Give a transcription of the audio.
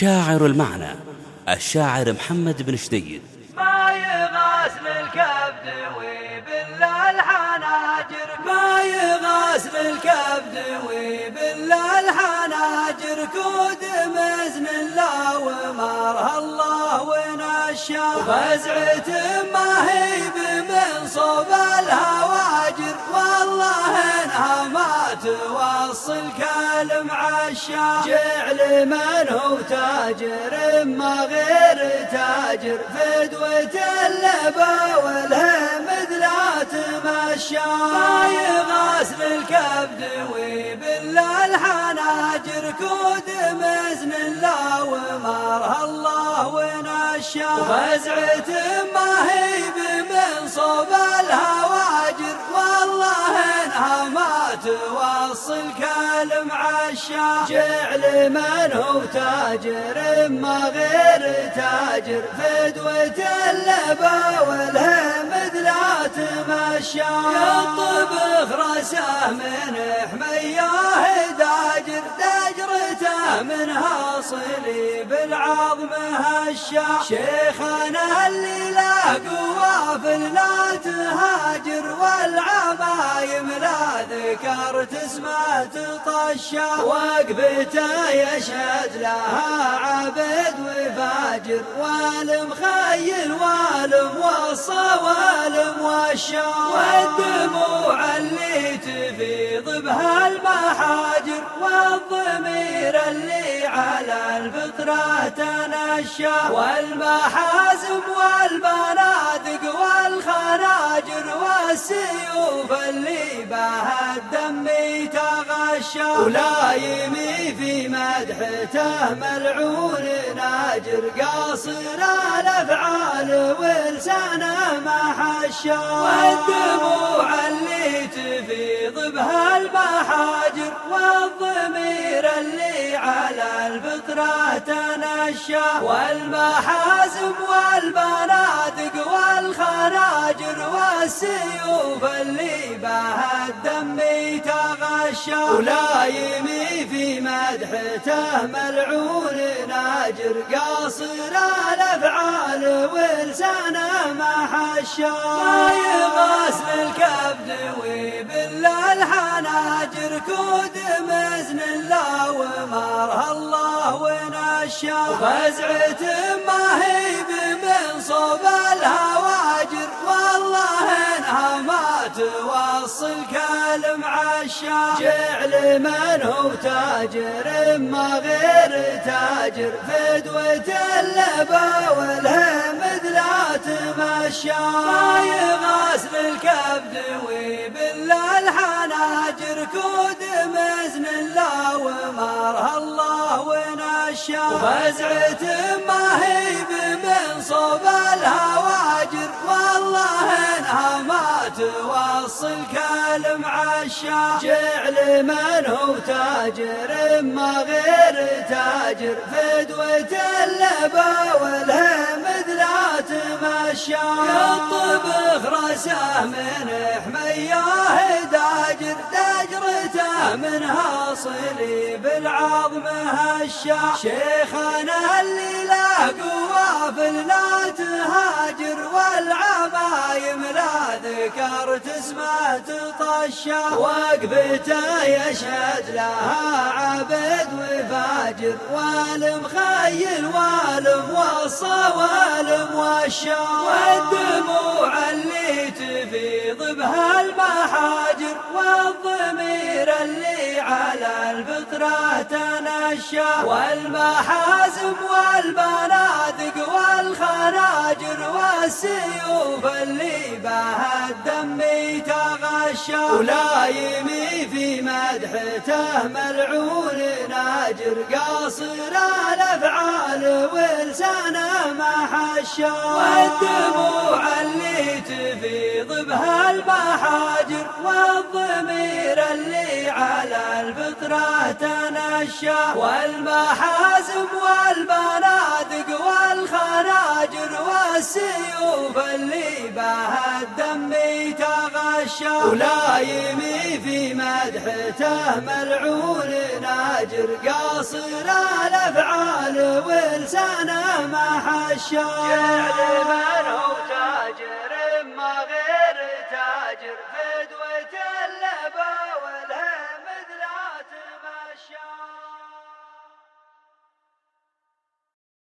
شاعر المعنى الشاعر محمد بن شديد. ما يغاسل الكبد وبالله الحناجر. ما يغاسل الكبد وبالله الحناجر. كود مزن الله ومرها الله ونشا وفزعة ما هي من صوب الهواجر. والله ما توصل كلم عشا جعل من هو تاجر ما غير تاجر. فدوة اللبا والهمد لا تمشى ما يغاسل الكبد وبالله الحناجر. كود مزن الله ومرها الله ونشا وفزعة ما عشا جعل من هو تاجر ما غير تاجر. فدوة اللبا والهمد لا تمشى. يطبخ رسه من حمياه داجر دجرته من حاصلي بالعظم هشا شيخنا اللي لا قوة في لا تهاجر والعمايم لا ذكرت اسمه تطشى. وقفته يشهد لها عبد وفاجر والمخيل والم والصوالم والشا والدموع اللي تفيض بها المحاجر والضمير اللي على الفطرة تنشى. والمحازم والسيوف اللي بها الدم تغشى. ولا يمي في مدحته ملعون ناجر قاصر الأفعال ولسانه ما حشى. والدموع اللي تفيض بها المحاجر والضمير اللي على الفطرة تنشى. والمحازم والبنادق والخناجر والسيوف اللي بها الدم تغشى ولا يمي في مدحته ملعون ناجر قاصر الأفعال ولسانه ما حشى. ما يغاسل الكبد الحناجر كود مزن الله ومرها الله ونشا وفزعة ما هي من جعل من هو تاجر ما غير تاجر. فدوة اللبا والهمد لا تمشى. يغاسل الكبد وبالله الحناجر. كود مزن الله ومرها الله ونشا وفزعة ما هي من صوب الهواجر. والله انها ما توصل كلم عشا جعل من هو تاجر ما غير تاجر. فدوة اللبا والهمد لا تمشى يطبخ رسه من حمياه دجرته من حاصلي بالعظم هشا. شيخنا اللي لا قوة في لا تهاجر والعمايم لا ذكرت اسمه تطشى. وقفته يشهد لها عبد وفاجر. والمخيل والم والصوالم والدموع اللي تفيض بها المحاجر والضمير اللي على الفطرة تنشى والمحازم والبنادق والخناجر والسيوف اللي بها الدم تغشى ولا يمي في مدحته ملعون ناجر قاصر الأفعال ولسانه ما والدموع اللي تفيض بها المحاجر والضمير اللي على الفطرة تنشى والمحازم والبنادق والخناجر والسيوف اللي بها الدم تغشى. ولا يمي في مدحته ملعون ناجر قاصر الأفعال لسانه ما حشا. جعل تاجر ما غير تاجر.